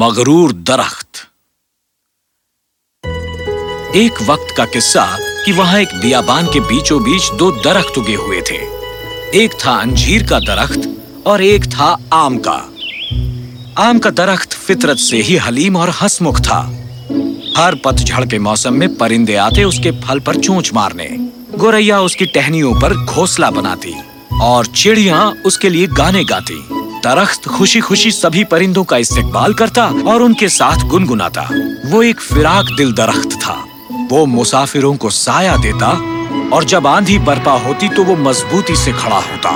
مغرور درخت۔ ایک وقت کا قصہ کہ وہاں ایک بیابان کے بیچوں بیچ دو درخت اگے ہوئے تھے۔ ایک تھا انجیر کا درخت اور ایک تھا آم کا۔ آم کا درخت فطرت سے ہی حلیم اور ہسمکھ تھا۔ ہر پت جھڑ کے موسم میں پرندے آتے اس کے پھل پر چونچ مارنے۔ گوریا اس کی ٹہنیوں پر گھونسلہ بناتی اور چڑیاں اس کے لیے گانے گاتی۔ درخت خوشی خوشی سبھی پرندوں کا استقبال کرتا اور ان کے ساتھ گنگناتا۔ وہ ایک فراق دل درخت تھا۔ وہ مسافروں کو سایہ دیتا اور جب آندھی برپا ہوتی تو وہ مضبوطی سے کھڑا ہوتا۔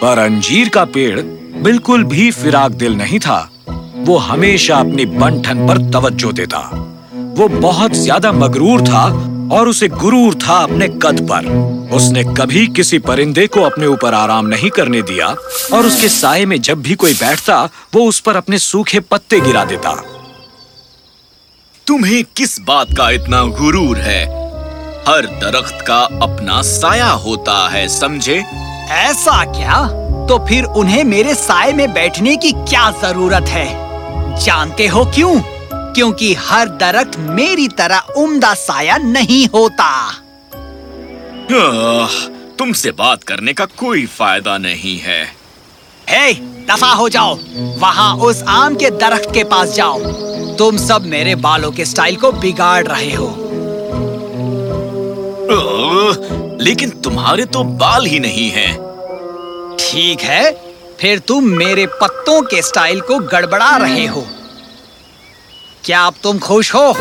پر انجیر کا پیڑ بالکل بھی فراق دل نہیں تھا۔ وہ ہمیشہ اپنی بنٹھن پر توجہ دیتا۔ وہ بہت زیادہ مغرور تھا اور اسے گرور تھا اپنے قد پر۔ اس نے کبھی کسی پرندے کو اپنے اوپر آرام نہیں کرنے دیا، اور اس کے سائے میں جب بھی کوئی بیٹھتا، وہ اس پر اپنے سوکھے پتے گرا دیتا۔ تمہیں کس بات کا اتنا غرور ہے؟ ہر درخت کا اپنا سایہ ہوتا ہے، سمجھے؟ ایسا کیا؟ تو پھر انہیں میرے سائے میں بیٹھنے کی کیا ضرورت ہے؟ جانتے ہو کیوں؟ کیونکہ ہر درخت میری طرح عمدہ سایہ نہیں ہوتا۔ آہ, تم سے بات کرنے کا کوئی فائدہ نہیں ہے۔ hey, دفع ہو جاؤ۔ وہاں اس آم کے درخت کے پاس جاؤ۔ تم سب میرے بالوں کے سٹائل کو بگاڑ رہے ہو۔ آہ, لیکن تمہارے تو بال ہی نہیں ہیں۔ ٹھیک ہے پھر تم میرے پتوں کے سٹائل کو گڑبڑا رہے ہو۔ کیا اب تم خوش ہو؟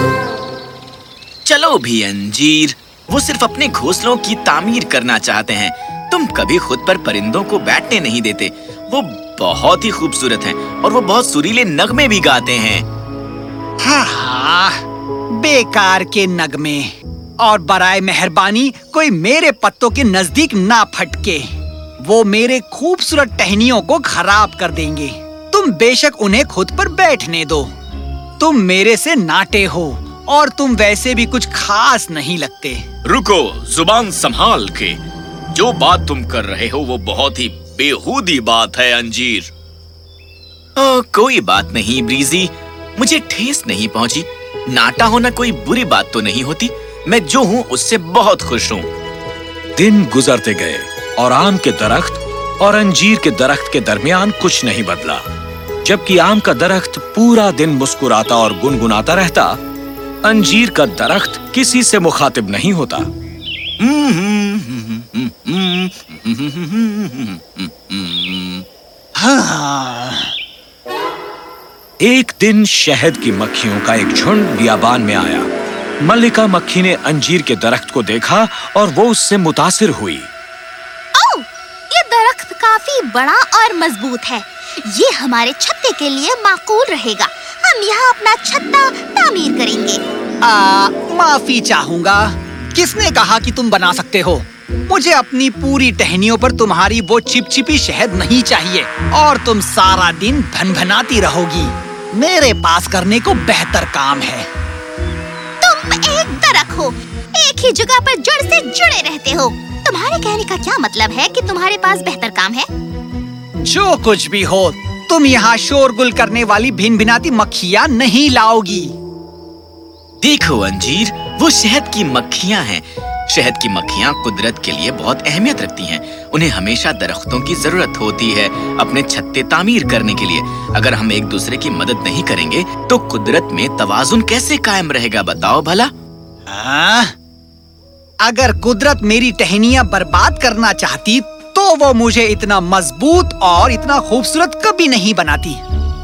چلو بھی انجیر وہ صرف اپنے گھونسلوں کی تعمیر کرنا چاہتے ہیں۔ تم کبھی خود پر پرندوں کو بیٹھنے نہیں دیتے۔ وہ بہت ہی خوبصورت ہیں اور وہ بہت سریلے نغمے بھی گاتے ہیں۔ ہاں ہاں بیکار کے نغمے۔ اور برائے مہربانی کوئی میرے پتوں کے نزدیک نہ پھٹکے۔ وہ میرے خوبصورت ٹہنیوں کو خراب کر دیں گے۔ تم بے شک انہیں خود پر بیٹھنے دو۔ تم میرے سے ناٹے ہو اور تم ویسے بھی کچھ خاص نہیں لگتے۔ رکو زبان سنبھال کے۔ جو بات تم کر رہے ہو وہ بہت ہی بےحودی بات ہے انجیر۔ او, کوئی بات نہیں بریزی۔ مجھے ٹھیس نہیں پہنچی۔ ناٹا ہونا کوئی بری بات تو نہیں ہوتی۔ میں جو ہوں اس سے بہت خوش ہوں۔ دن گزرتے گئے اور آم کے درخت اور انجیر کے درخت کے درمیان کچھ نہیں بدلا۔ جبکہ آم کا درخت پورا دن مسکراتا اور گنگناتا رہتا انجیر کا درخت کسی سے مخاطب نہیں ہوتا۔ ایک دن شہد کی مکھیوں کا ایک جھنڈ بیابان میں آیا۔ ملکہ مکھی نے انجیر کے درخت کو دیکھا اور وہ اس سے متاثر ہوئی۔ او, یہ درخت کافی بڑا اور مضبوط ہے۔ یہ ہمارے چھتے کے لیے معقول رہے گا۔ ہم یہاں اپنا چھتا تعمیر کریں گے۔ آ, معافی چاہوں گا۔ کس نے کہا کہ تم بنا سکتے ہو؟ مجھے اپنی پوری ٹہنیوں پر تمہاری وہ چپ چپی شہد نہیں چاہیے۔ اور تم سارا دن بھن بھناتی رہو گی میرے پاس کرنے کو بہتر کام ہے۔ تم ایک درخت ہو۔ ایک ہی جگہ پر جڑ سے جڑے رہتے ہو۔ تمہارے کہنے کا کیا مطلب ہے کہ تمہارے پاس بہتر کام ہے؟ جو کچھ بھی ہو تم یہاں شور گل کرنے والی بھن بھناتی مکھیاں نہیں لاؤ گی دیکھو انجیر وہ شہد کی مکھیاں ہیں۔ شہد کی مکھیاں قدرت کے لیے بہت اہمیت رکھتی ہیں۔ انہیں ہمیشہ درختوں کی ضرورت ہوتی ہے اپنے چھتے تعمیر کرنے کے لیے۔ اگر ہم ایک دوسرے کی مدد نہیں کریں گے تو قدرت میں توازن کیسے قائم رہے گا بتاؤ بھلا؟ ہاں، اگر قدرت میری ٹہنیاں برباد کرنا چاہتی تو وہ مجھے اتنا مضبوط اور اتنا خوبصورت کبھی نہیں بناتی۔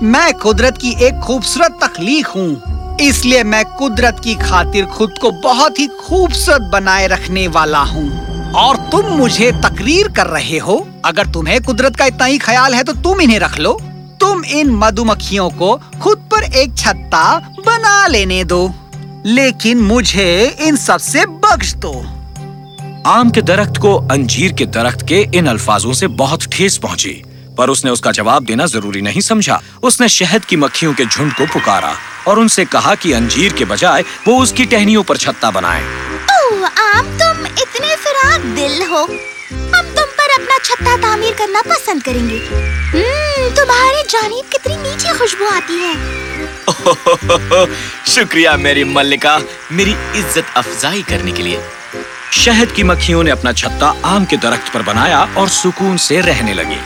میں قدرت کی ایک خوبصورت تخلیق ہوں۔ اس لیے میں قدرت کی خاطر خود کو بہت ہی خوبصورت بنائے رکھنے والا ہوں۔ اور تم مجھے تقریر کر رہے ہو۔ اگر تمہیں قدرت کا اتنا ہی خیال ہے تو تم انہیں رکھ لو۔ تم ان مدو مکھیوں کو خود پر ایک چھتا بنا لینے دو۔ لیکن مجھے ان سب سے بخش دو۔ آم کے درخت کو انجیر کے درخت کے ان الفاظوں سے بہت ٹھیس پہنچی پر اس نے اس کا جواب دینا ضروری نہیں سمجھا۔ اس نے شہد کی مکھیوں کے جھنڈ کو پکارا اور ان سے کہا کہ انجیر کے بجائے وہ اس کی ٹہنیوں پر چھتہ بنائیں۔ اوہ آم تم اتنے فراغ دل ہو۔ ہم تم پر اپنا چھتہ تعمیر کرنا پسند کریں گے۔ تمہاری جانب کتنی نیچے خوشبو آتی ہے۔ شکریہ میری ملکہ میری عزت افزائی کرنے کے لیے۔ شہد کی مکھیوں نے اپنا چھتا آم کے درخت پر بنایا اور سکون سے رہنے لگی۔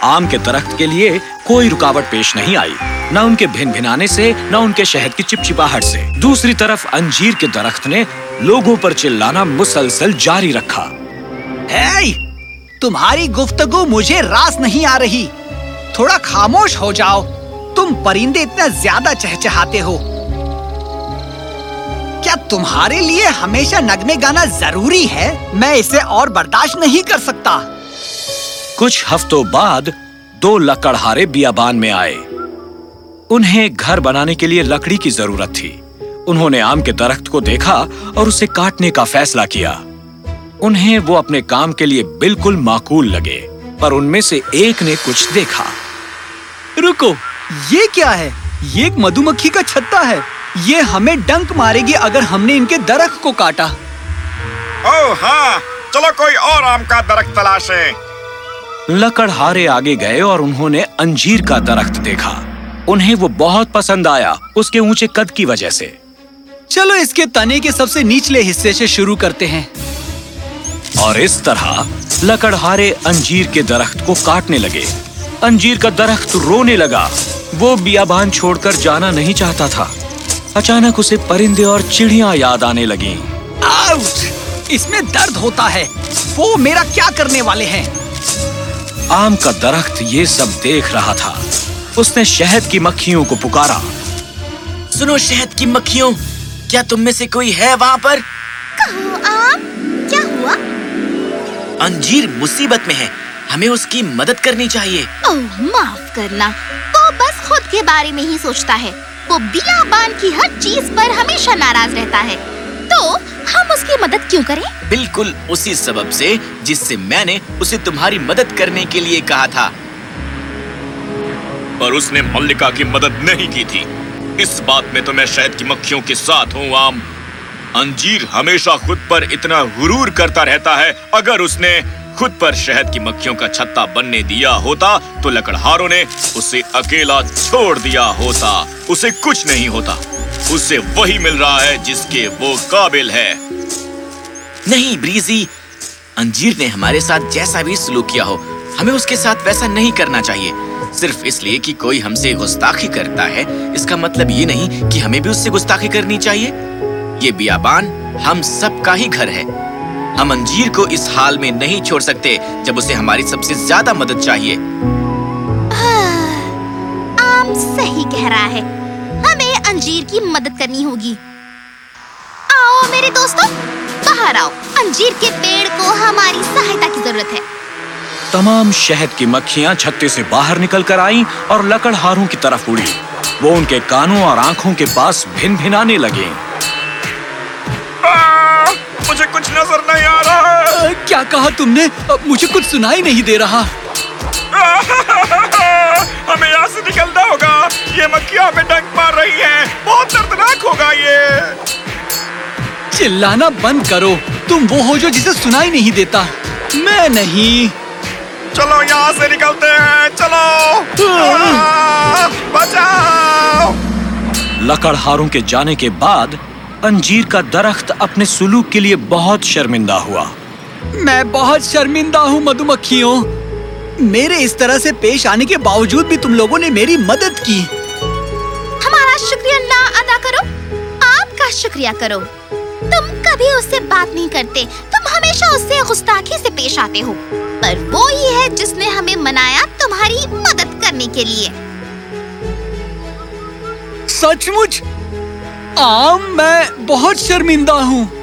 آم کے درخت کے لیے کوئی رکاوٹ پیش نہیں آئی۔ نہ ان کے بھن بھنانے سے، نہ ان کے شہد کی چپچپاہٹ سے۔ دوسری طرف انجیر کے درخت نے لوگوں پر چلانا مسلسل جاری رکھا۔ hey! تمہاری گفتگو مجھے راس نہیں آ رہی۔ تھوڑا خاموش ہو جاؤ۔ تم پرندے اتنا زیادہ چہچہاتے ہو۔ کیا تمہارے لیے ہمیشہ نغمے گانا ضروری ہے؟ میں اسے اور برداشت نہیں کر سکتا۔ کچھ ہفتوں بعد دو لکڑہارے بیابان میں آئے۔ انہیں گھر بنانے کے لیے لکڑی کی ضرورت تھی۔ انہوں نے آم کے درخت کو دیکھا اور اسے کاٹنے کا فیصلہ کیا۔ انہیں وہ اپنے کام کے لیے بالکل معقول لگے پر ان میں سے ایک نے کچھ دیکھا۔ رکو یہ کیا ہے؟ یہ ایک مدھو مکھی کا چھتا ہے۔ یہ ہمیں ڈنک مارے گی اگر ہم نے ان کے درخت کو کاٹا۔ او ہاں چلو کوئی اور آم کا درخت تلاشے لکڑ ہارے آگے گئے اور انہوں نے انجیر کا درخت دیکھا۔ انہیں وہ بہت پسند آیا اس کے اونچے قد کی وجہ سے۔ چلو اس کے تنے کے سب سے نیچلے حصے سے شروع کرتے ہیں۔ اور اس طرح لکڑ ہارے انجیر کے درخت کو کاٹنے لگے۔ انجیر کا درخت رونے لگا۔ وہ بیابان چھوڑ کر جانا نہیں چاہتا تھا۔ اچانک اسے پرندے اور چڑیاں یاد آنے لگیں۔ اس میں درد ہوتا ہے۔ وہ میرا کیا کرنے والے ہیں؟ آم کا درخت یہ سب دیکھ رہا تھا۔ اس نے شہد کی مکھیوں کو پکارا۔ سنو شہد کی مکھیوں کیا تم میں سے کوئی ہے وہاں پر؟ آم؟ کیا ہوا؟ انجیر مصیبت میں ہے۔ ہمیں اس کی مدد کرنی چاہیے۔ اوہ معاف کرنا۔ وہ بس خود کے بارے میں ہی سوچتا ہے۔ وہ بیابان کی ہر چیز پر ہمیشہ ناراض رہتا ہے۔ تو ہم اس کی مدد کیوں کریں؟ بالکل اسی سبب سے جس سے میں نے اسے تمہاری مدد کرنے کے لیے کہا تھا۔ پر اس نے ملکہ کی مدد نہیں کی تھی۔ اس بات میں تو میں شہد کی مکھیوں کے ساتھ ہوں عام۔ انجیر ہمیشہ خود پر اتنا غرور کرتا رہتا ہے۔ اگر اس نے خود پر شہد کی مکھیوں کا چھتا بننے دیا ہوتا تو لکڑہاروں نے اسے اکیلا چھوڑ دیا ہوتا۔ اسے کچھ نہیں ہوتا۔ اسے وہی مل رہا ہے جس کے وہ قابل ہے۔ نہیں بریزی، انجیر نے ہمارے ساتھ جیسا بھی سلوک کیا ہو، ہمیں اس کے ساتھ ویسا نہیں کرنا چاہیے۔ صرف اس لیے کہ کوئی ہم سے گستاخی کرتا ہے۔ اس کا مطلب یہ نہیں کہ ہمیں بھی اس سے گستاخی کرنی چاہیے۔ یہ بیابان ہم سب کا ہی گھر ہے۔ ہم انجیر کو اس حال میں نہیں چھوڑ سکتے جب اسے ہماری سب سے زیادہ مدد چاہیے۔ آم صحیح کہہ رہا ہے۔ ہمیں انجیر کی مدد کرنی ہوگی۔ آؤ میرے دوستوں باہر آؤ۔ انجیر کے پیڑ کو ہماری سہایتا کی ضرورت ہے۔ تمام شہد کی مکھیاں چھتے سے باہر نکل کر آئیں اور لکڑ ہاروں کی طرف اڑی وہ ان کے کانوں اور آنکھوں کے پاس بھن بھنانے لگیں۔ کیا کہا تم نے؟ مجھے کچھ سنائی نہیں دے رہا۔ ہمیں یہاں سے نکلنا ہوگا۔ یہ مکھیاں ہمیں ڈنک مار رہی ہیں۔ بہت دردناک ہوگا یہ۔ چلانا بند کرو۔ تم وہ ہو جو جسے سنائی نہیں دیتا۔ میں نہیں۔ چلو یہاں سے نکلتے ہیں۔ چلو۔ بچاؤ۔ لکڑ ہاروں کے جانے کے بعد انجیر کا درخت اپنے سلوک کے لیے بہت شرمندہ ہوا۔ میں بہت شرمندہ ہوں مدھو مکھیوں میرے اس طرح سے پیش آنے کے باوجود بھی تم لوگوں نے میری مدد کی۔ ہمارا شکریہ نہ ادا کرو۔ آپ کا شکریہ کرو۔ تم کبھی اس سے بات نہیں کرتے۔ تم ہمیشہ اس سے گستاخی سے پیش آتے ہو۔ پر وہ یہ ہے جس نے ہمیں منایا تمہاری مدد کرنے کے لیے۔ سچ مچ آم میں بہت شرمندہ ہوں۔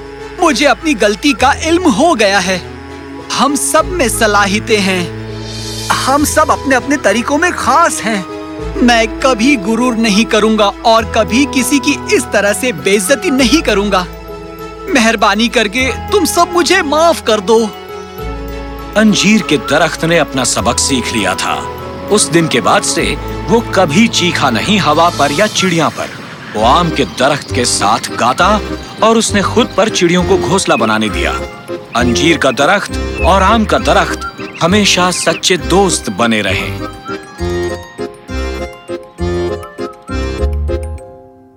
مجھے اپنی غلطی کا علم ہو گیا ہے۔ ہم سب میں صلاحیتیں ہیں۔ ہم سب اپنے اپنے طریقوں میں خاص ہیں۔ میں کبھی غرور نہیں کروں گا اور کبھی کسی کی اس طرح سے بےزتی نہیں کروں گا۔ مہربانی کر کے تم سب مجھے معاف کر دو۔ انجیر کے درخت نے اپنا سبق سیکھ لیا تھا۔ اس دن کے بعد سے وہ کبھی چیخا نہیں ہوا پر یا چڑیا پر۔ وہ آم کے درخت کے ساتھ گاتا اور اس نے خود پر چڑیوں کو گھونسلہ بنانے دیا۔ انجیر کا درخت اور آم کا درخت ہمیشہ سچے دوست بنے رہے۔